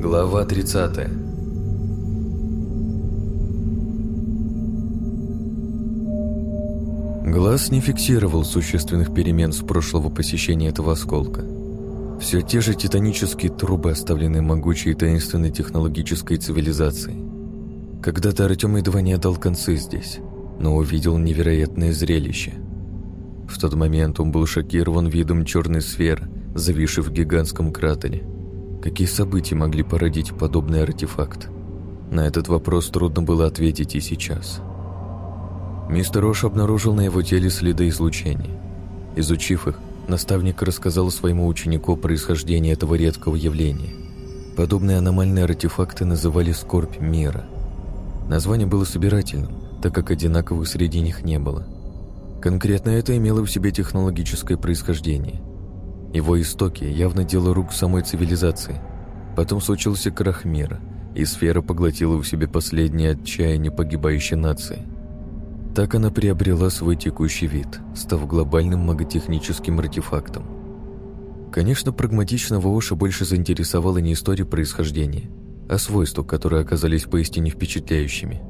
Глава 30 Глаз не фиксировал существенных перемен с прошлого посещения этого осколка. Все те же титанические трубы, оставленные могучей и таинственной технологической цивилизацией. Когда-то Артем едва не отдал концы здесь, но увидел невероятное зрелище. В тот момент он был шокирован видом черной сферы, зависшей в гигантском кратере. Какие события могли породить подобный артефакт? На этот вопрос трудно было ответить и сейчас. Мистер Рош обнаружил на его теле следы излучения. Изучив их, наставник рассказал своему ученику о происхождении этого редкого явления. Подобные аномальные артефакты называли «скорбь мира». Название было собирательным, так как одинаковых среди них не было. Конкретно это имело в себе технологическое происхождение. Его истоки явно дело рук самой цивилизации. Потом случился крах мира, и сфера поглотила в себе последнее отчаяние погибающей нации. Так она приобрела свой текущий вид, став глобальным маготехническим артефактом. Конечно, прагматичного Оша больше заинтересовала не история происхождения, а свойства, которые оказались поистине впечатляющими.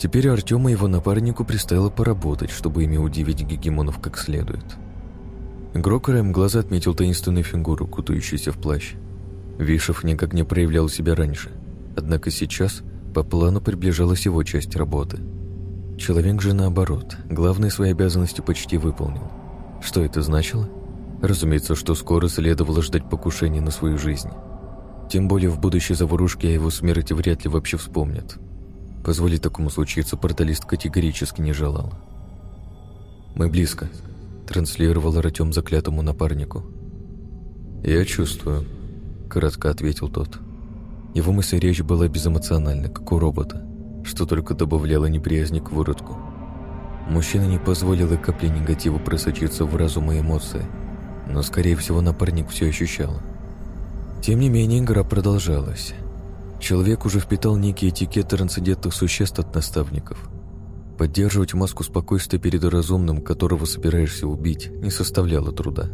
Теперь Артему и его напарнику предстояло поработать, чтобы ими удивить гегемонов как следует. Краем глаза отметил таинственную фигуру, кутающуюся в плащ. Вишев никак не проявлял себя раньше, однако сейчас по плану приближалась его часть работы. Человек же наоборот, главные свои обязанности почти выполнил. Что это значило? Разумеется, что скоро следовало ждать покушения на свою жизнь. Тем более в будущей заварушке о его смерти вряд ли вообще вспомнят. Позволить такому случиться порталист категорически не желал. «Мы близко», транслировал Артем заклятому напарнику. «Я чувствую», — кратко ответил тот. Его мысль речь была безэмоциональна, как у робота, что только добавляло неприязни к выродку. Мужчина не позволил и капли негатива просочиться в разум и эмоции, но, скорее всего, напарник все ощущал. Тем не менее, игра продолжалась. Человек уже впитал некий этикет трансцендентных существ от наставников — Поддерживать маску спокойствия перед разумным, которого собираешься убить, не составляло труда.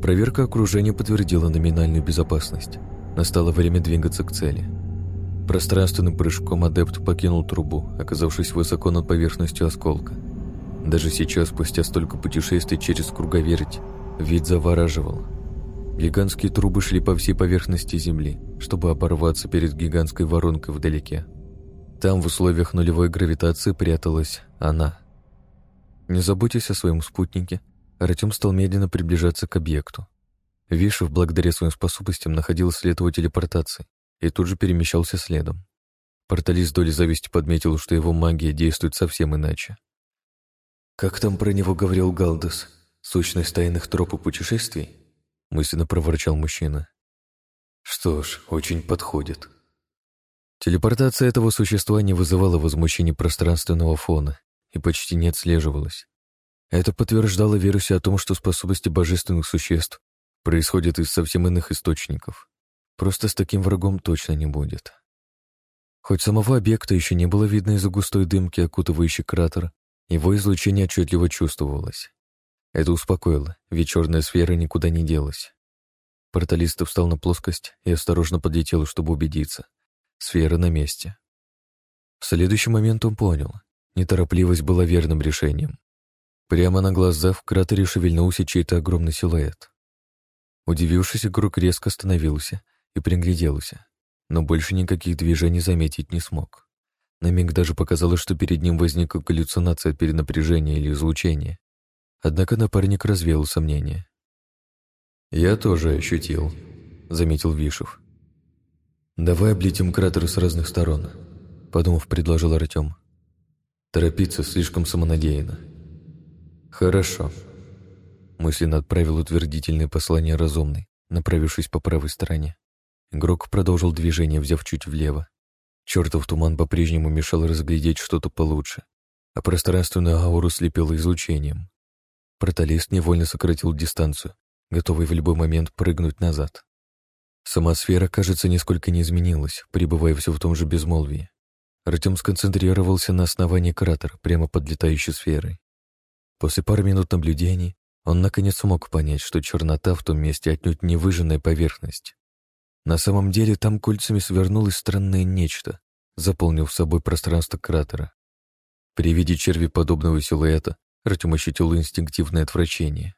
Проверка окружения подтвердила номинальную безопасность. Настало время двигаться к цели. Пространственным прыжком адепт покинул трубу, оказавшись высоко над поверхностью осколка. Даже сейчас, спустя столько путешествий через круговерть, вид завораживал. Гигантские трубы шли по всей поверхности Земли, чтобы оборваться перед гигантской воронкой вдалеке. Там в условиях нулевой гравитации пряталась она. Не заботясь о своем спутнике, Артем стал медленно приближаться к объекту. Вишев, благодаря своим способностям, находил след его телепортации и тут же перемещался следом. Порталист доли зависти подметил, что его магия действует совсем иначе. «Как там про него говорил Галдес? Сущность тайных троп и путешествий?» мысленно проворчал мужчина. «Что ж, очень подходит». Телепортация этого существа не вызывала возмущений пространственного фона и почти не отслеживалась. Это подтверждало версию о том, что способности божественных существ происходят из совсем иных источников. Просто с таким врагом точно не будет. Хоть самого объекта еще не было видно из-за густой дымки, окутывающей кратер, его излучение отчетливо чувствовалось. Это успокоило, ведь черная сфера никуда не делась. Порталист встал на плоскость и осторожно подлетел, чтобы убедиться — Сфера на месте. В следующий момент он понял. Неторопливость была верным решением. Прямо на глаза в кратере шевельнулся чей-то огромный силуэт. Удивившись, игрок резко остановился и пригляделся, но больше никаких движений заметить не смог. На миг даже показалось, что перед ним возникла галлюцинация от перенапряжения или излучения. Однако напарник развеял сомнения. «Я тоже ощутил», — заметил Вишев. «Давай облетим кратер с разных сторон», — подумав, предложил Артем. «Торопиться слишком самонадеянно». «Хорошо», — мысленно отправил утвердительное послание разумный, направившись по правой стороне. Игрок продолжил движение, взяв чуть влево. Чертов туман по-прежнему мешал разглядеть что-то получше, а пространственную ауру слепило излучением. Порталист невольно сократил дистанцию, готовый в любой момент прыгнуть назад. Сама сфера, кажется, нисколько не изменилась, пребывая все в том же безмолвии. Артем сконцентрировался на основании кратера, прямо под летающей сферой. После пары минут наблюдений он наконец смог понять, что чернота в том месте отнюдь не выжженная поверхность. На самом деле там кольцами свернулось странное нечто, заполнив собой пространство кратера. При виде черви подобного силуэта Артем ощутил инстинктивное отвращение.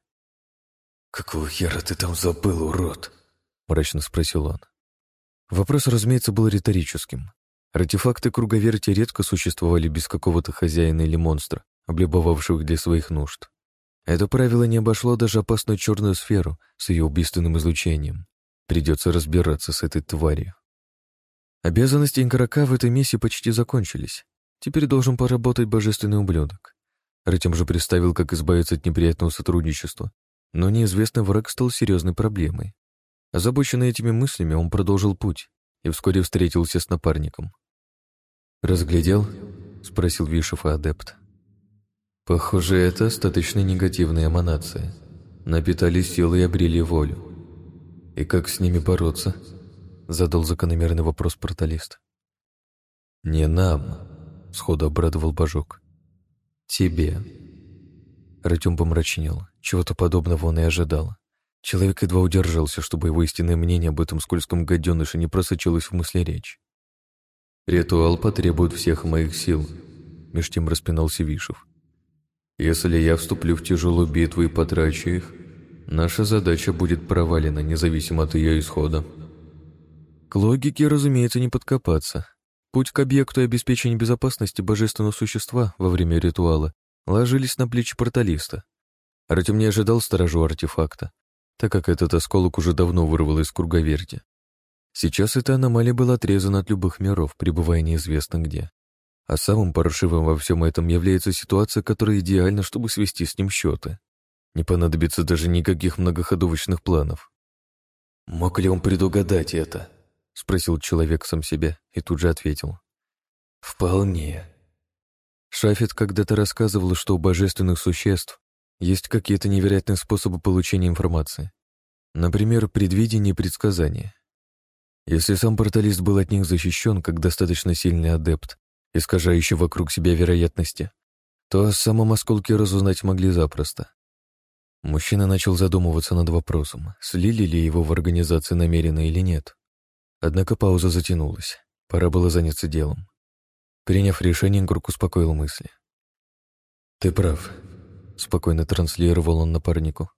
«Какого хера ты там забыл, урод?» — мрачно спросил он. Вопрос, разумеется, был риторическим. Артефакты круговерти редко существовали без какого-то хозяина или монстра, облюбовавших их для своих нужд. Это правило не обошло даже опасную черную сферу с ее убийственным излучением. Придется разбираться с этой тварью. Обязанности игрока в этой миссии почти закончились. Теперь должен поработать божественный ублюдок. Артем же представил, как избавиться от неприятного сотрудничества, но неизвестный враг стал серьезной проблемой. Озабоченный этими мыслями, он продолжил путь и вскоре встретился с напарником. «Разглядел?» — спросил Вишев и адепт. «Похоже, это остаточно негативная эманация. Напитали силы и обрели волю. И как с ними бороться?» — задал закономерный вопрос порталист. «Не нам», — сходу обрадовал Божок. «Тебе». Артем помрачнел. Чего-то подобного он и ожидал. Человек едва удержался, чтобы его истинное мнение об этом скользком гаденыше не просочилось в мысли речь. «Ритуал потребует всех моих сил», — меж тем распинался Вишев. «Если я вступлю в тяжелую битву и потрачу их, наша задача будет провалена, независимо от ее исхода». К логике, разумеется, не подкопаться. Путь к объекту и обеспечению безопасности божественного существа во время ритуала ложились на плечи порталиста. Артем не ожидал сторожу артефакта, так как этот осколок уже давно вырвал из круговерти. Сейчас эта аномалия была отрезана от любых миров, пребывая неизвестно где. А самым паршивым во всем этом является ситуация, которая идеальна, чтобы свести с ним счеты. Не понадобится даже никаких многоходовочных планов. «Мог ли он предугадать это?» — спросил человек сам себе и тут же ответил. «Вполне». Шафет когда-то рассказывал, что у божественных существ есть какие-то невероятные способы получения информации. Например, предвидение и предсказание. Если сам порталист был от них защищен, как достаточно сильный адепт, искажающий вокруг себя вероятности, то о самом осколке разузнать могли запросто. Мужчина начал задумываться над вопросом, слили ли его в организации намеренно или нет. Однако пауза затянулась. Пора было заняться делом. Приняв решение, Гурк успокоил мысли. «Ты прав. — спокойно транслировал он напарнику.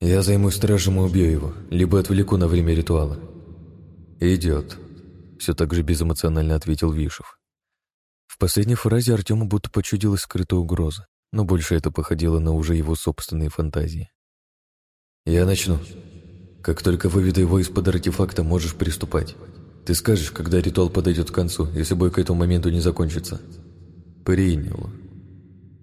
«Я займусь стражем и убью его, либо отвлеку на время ритуала». «Идет», — все так же безэмоционально ответил Вишев. В последней фразе Артему будто почудилась скрытая угроза, но больше это походило на уже его собственные фантазии. «Я начну. Как только выведу его из-под артефакта, можешь приступать. Ты скажешь, когда ритуал подойдет к концу, если бой к этому моменту не закончится». «Принял»,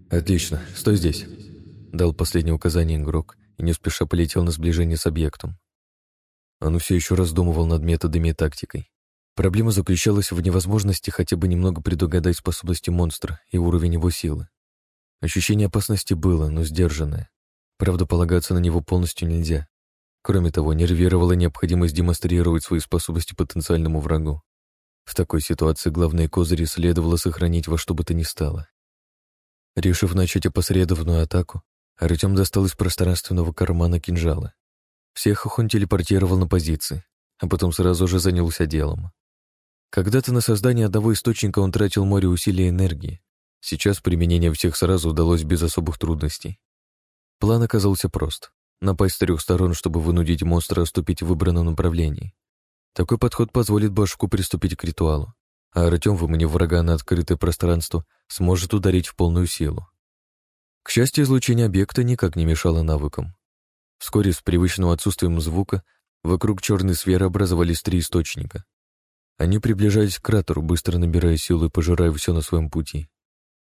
«Отлично, стой здесь», — дал последнее указание игрок и не спеша полетел на сближение с объектом. Он все еще раздумывал над методами и тактикой. Проблема заключалась в невозможности хотя бы немного предугадать способности монстра и уровень его силы. Ощущение опасности было, но сдержанное. Правда, полагаться на него полностью нельзя. Кроме того, нервировала необходимость демонстрировать свои способности потенциальному врагу. В такой ситуации главные козыри следовало сохранить во что бы то ни стало. Решив начать опосредованную атаку, Артем достал из пространственного кармана кинжала. Всех их он телепортировал на позиции, а потом сразу же занялся делом. Когда-то на создание одного источника он тратил море усилий и энергии. Сейчас применение всех сразу удалось без особых трудностей. План оказался прост — напасть с трех сторон, чтобы вынудить монстра отступить в выбранном направлении. Такой подход позволит башку приступить к ритуалу, а Артем, выманив врага на открытое пространство, сможет ударить в полную силу. К счастью, излучение объекта никак не мешало навыкам. Вскоре с привычным отсутствием звука вокруг черной сферы образовались три источника. Они приближались к кратеру, быстро набирая силу и пожирая все на своем пути.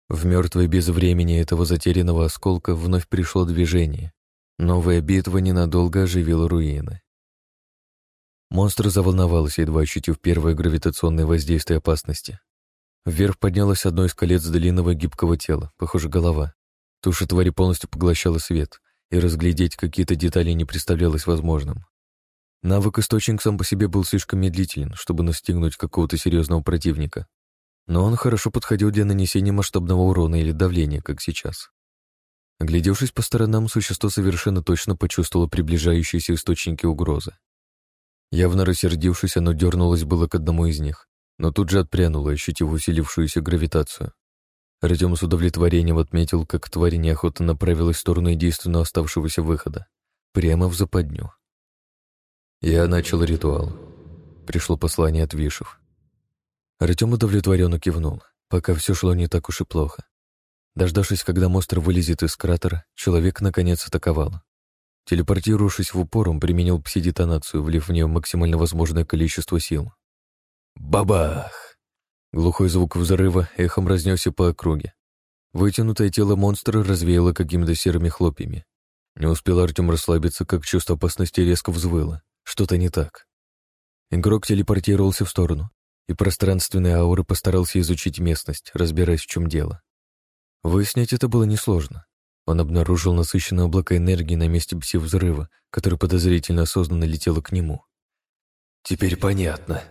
В мертвое безвремени этого затерянного осколка вновь пришло движение. Новая битва ненадолго оживила руины. Монстр заволновался, едва ощутив первое гравитационное воздействие опасности. Вверх поднялось одно из колец длинного гибкого тела, похоже, голова. Туша твари полностью поглощала свет, и разглядеть какие-то детали не представлялось возможным. Навык источник сам по себе был слишком медлителен, чтобы настигнуть какого-то серьезного противника. Но он хорошо подходил для нанесения масштабного урона или давления, как сейчас. Оглядевшись по сторонам, существо совершенно точно почувствовало приближающиеся источники угрозы. Явно рассердившись, оно дернулось было к одному из них, но тут же отпрянуло, ощутив усилившуюся гравитацию. Артем с удовлетворением отметил, как тварь неохотно направилась в сторону единственного оставшегося выхода, прямо в западню. Я начал ритуал. Пришло послание от Вишев. Артем удовлетворенно кивнул, пока все шло не так уж и плохо. Дождавшись, когда монстр вылезет из кратера, человек наконец атаковал. Телепортировавшись в упор, он применил пси-детонацию, влив в нее максимально возможное количество сил. Бабах! Глухой звук взрыва эхом разнесся по округе. Вытянутое тело монстра развеяло какими-то серыми хлопьями. Не успел Артем расслабиться, как чувство опасности резко взвыло. Что-то не так. Игрок телепортировался в сторону, и пространственной ауры постарался изучить местность, разбираясь, в чем дело. Выяснить это было несложно. Он обнаружил насыщенное облако энергии на месте пси-взрыва, которое подозрительно осознанно летело к нему. «Теперь понятно».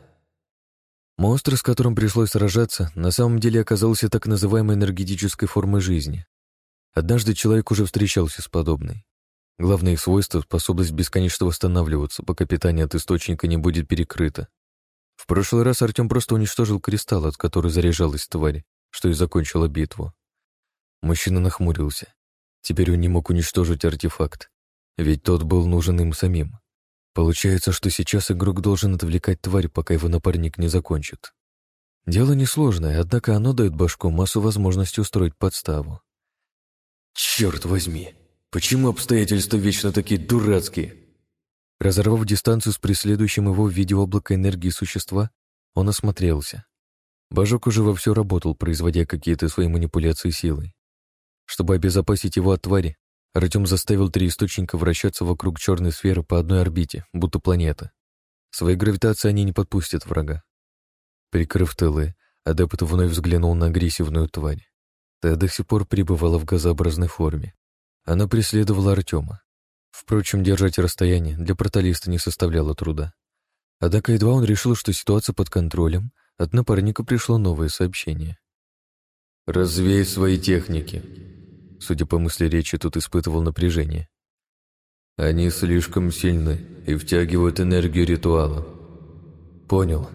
Монстр, с которым пришлось сражаться, на самом деле оказался так называемой энергетической формой жизни. Однажды человек уже встречался с подобной. Главное их свойство — способность бесконечно восстанавливаться, пока питание от источника не будет перекрыто. В прошлый раз Артем просто уничтожил кристалл, от которого заряжалась тварь, что и закончило битву. Мужчина нахмурился. Теперь он не мог уничтожить артефакт, ведь тот был нужен им самим. Получается, что сейчас игрок должен отвлекать тварь, пока его напарник не закончит. Дело несложное, однако оно дает башку массу возможностей устроить подставу. «Черт возьми! Почему обстоятельства вечно такие дурацкие?» Разорвав дистанцию с преследующим его в виде облака энергии существа, он осмотрелся. Божок уже вовсю работал, производя какие-то свои манипуляции силой. Чтобы обезопасить его от твари, Артем заставил три источника вращаться вокруг черной сферы по одной орбите, будто планета. Своей гравитацией они не подпустят врага. Прикрыв тылы, адепт вновь взглянул на агрессивную тварь. Та до сих пор пребывала в газообразной форме. Она преследовала Артема. Впрочем, держать расстояние для проталиста не составляло труда. Однако едва он решил, что ситуация под контролем, от напарника пришло новое сообщение. «Развей свои техники», Судя по мысли речи, тут испытывал напряжение. Они слишком сильны и втягивают энергию ритуала. Понял,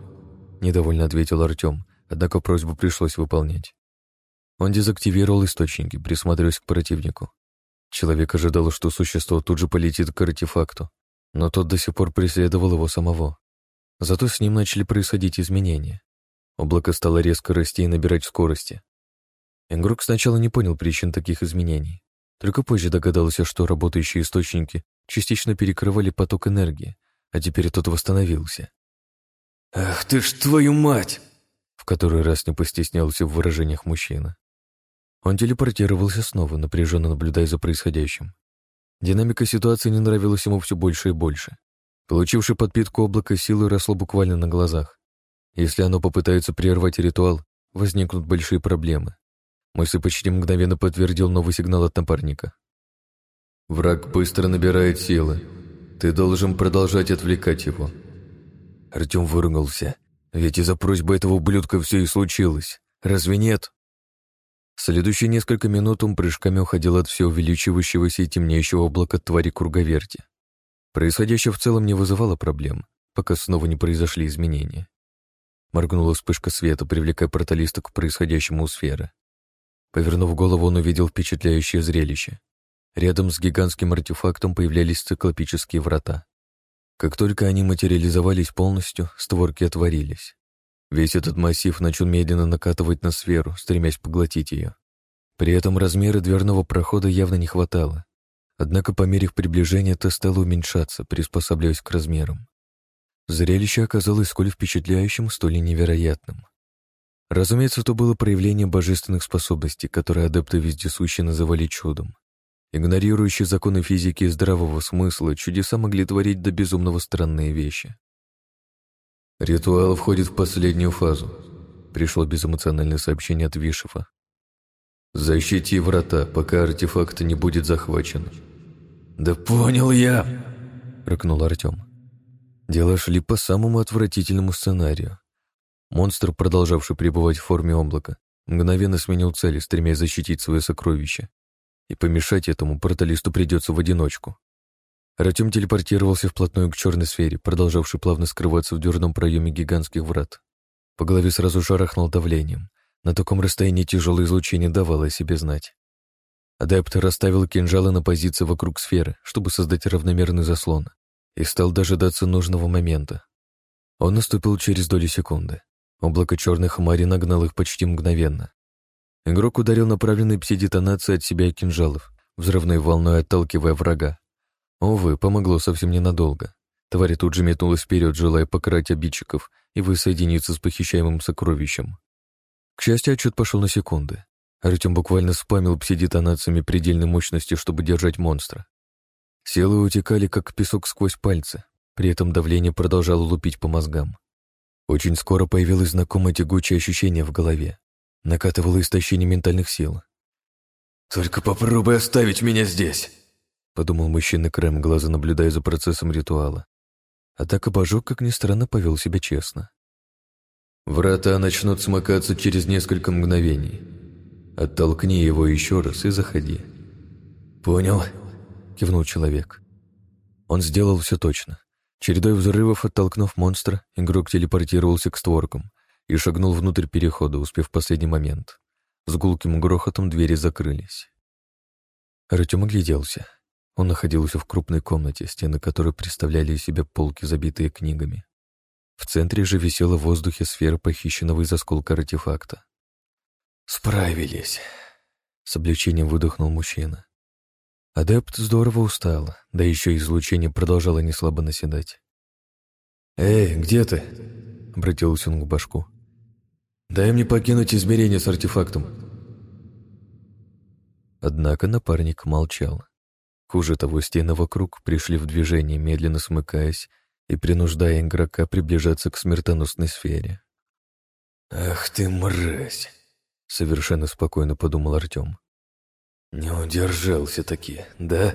недовольно ответил Артем, однако просьбу пришлось выполнять. Он дезактивировал источники, присматриваясь к противнику. Человек ожидал, что существо тут же полетит к артефакту, но тот до сих пор преследовал его самого. Зато с ним начали происходить изменения. Облако стало резко расти и набирать скорости. Игрок сначала не понял причин таких изменений, только позже догадался, что работающие источники частично перекрывали поток энергии, а теперь тот восстановился. «Ах ты ж твою мать!» В который раз не постеснялся в выражениях мужчина. Он телепортировался снова, напряженно наблюдая за происходящим. Динамика ситуации не нравилась ему все больше и больше. Получивший подпитку облака силы росло буквально на глазах. Если оно попытается прервать ритуал, возникнут большие проблемы. Мысль почти мгновенно подтвердил новый сигнал от напарника. «Враг быстро набирает силы. Ты должен продолжать отвлекать его». Артем выругался. Ведь из-за просьбы этого ублюдка все и случилось. Разве нет? Следующие несколько минут он прыжками уходил от все увеличивающегося и темнеющего облака твари круговерти. Происходящее в целом не вызывало проблем, пока снова не произошли изменения. Моргнула вспышка света, привлекая порталиста к происходящему у сферы. Повернув голову, он увидел впечатляющее зрелище. Рядом с гигантским артефактом появлялись циклопические врата. Как только они материализовались полностью, створки отворились. Весь этот массив начал медленно накатывать на сферу, стремясь поглотить ее. При этом размеры дверного прохода явно не хватало. Однако по мере их приближения то стало уменьшаться, приспосабливаясь к размерам. Зрелище оказалось сколь впечатляющим, столь и невероятным. Разумеется, это было проявление божественных способностей, которые адепты вездесущие называли чудом. Игнорирующие законы физики и здравого смысла, чудеса могли творить до безумного странные вещи. «Ритуал входит в последнюю фазу», — пришло безэмоциональное сообщение от Вишева. «Защити врата, пока артефакт не будет захвачен». «Да понял я!» — рыкнул Артем. Дела шли по самому отвратительному сценарию. Монстр, продолжавший пребывать в форме облака, мгновенно сменил цели, стремясь защитить свое сокровище. И помешать этому порталисту придется в одиночку. Артем телепортировался вплотную к черной сфере, продолжавшей плавно скрываться в дверном проеме гигантских врат. По голове сразу шарахнул давлением. На таком расстоянии тяжелое излучение давало о себе знать. Адепт расставил кинжалы на позиции вокруг сферы, чтобы создать равномерный заслон, и стал дожидаться нужного момента. Он наступил через доли секунды. Облако черной хмари нагнал их почти мгновенно. Игрок ударил направленной пси-детонацией от себя кинжалов, взрывной волной отталкивая врага. Увы, помогло совсем ненадолго. Тварь тут же метнулась вперед, желая покарать обидчиков и воссоединиться с похищаемым сокровищем. К счастью, отчет пошел на секунды. Артем буквально спамил пси-детонациями предельной мощности, чтобы держать монстра. Силы утекали, как песок сквозь пальцы, при этом давление продолжало лупить по мозгам. Очень скоро появилось знакомое тягучее ощущение в голове. Накатывало истощение ментальных сил. «Только попробуй оставить меня здесь!» — подумал мужчина Крэм, глаза наблюдая за процессом ритуала. А так обожок, как ни странно, повел себя честно. «Врата начнут смыкаться через несколько мгновений. Оттолкни его еще раз и заходи». «Понял», — кивнул человек. Он сделал все точно. Чередой взрывов оттолкнув монстра, игрок телепортировался к створкам и шагнул внутрь перехода, успев в последний момент. С гулким грохотом двери закрылись. Артем огляделся. Он находился в крупной комнате, стены которой представляли из себя полки, забитые книгами. В центре же висела в воздухе сфера похищенного из осколка артефакта. «Справились!» — с облегчением выдохнул мужчина. Адепт здорово устал, да еще и излучение продолжало неслабо наседать. «Эй, где ты?» — обратился он к башку. «Дай мне покинуть измерение с артефактом». Однако напарник молчал. Хуже того, стены вокруг пришли в движение, медленно смыкаясь и принуждая игрока приближаться к смертоносной сфере. «Ах ты, мразь!» — совершенно спокойно подумал Артем. «Не удержался таки, да?»